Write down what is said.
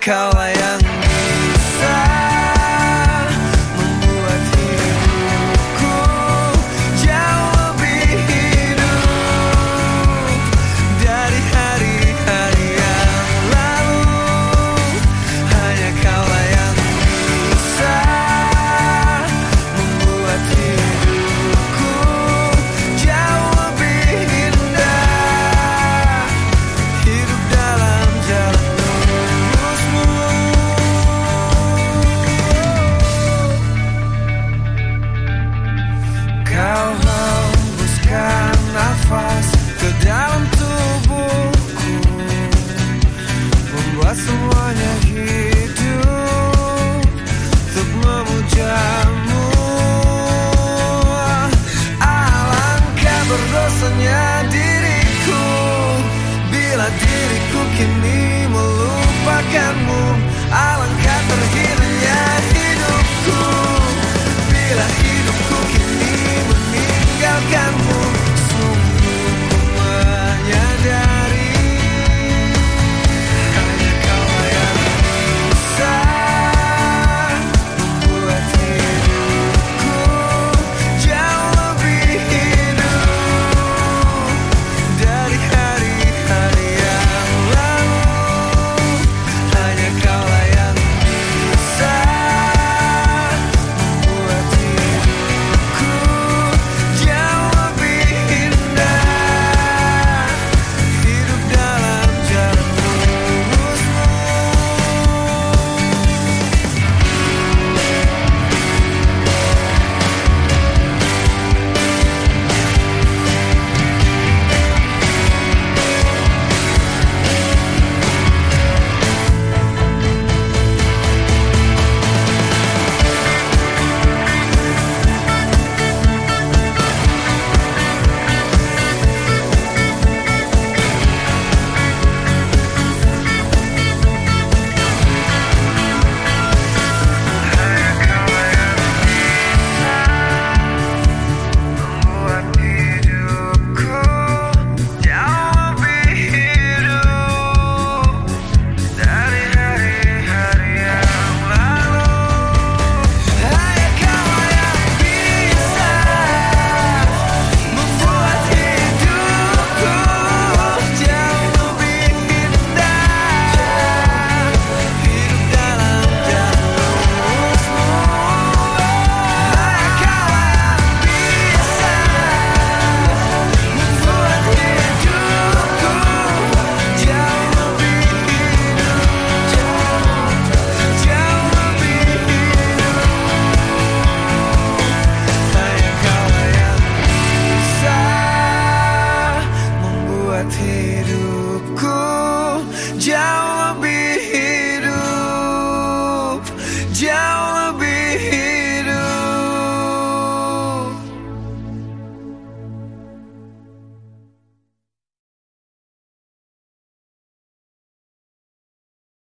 Kalaya making me hidupku. Jauh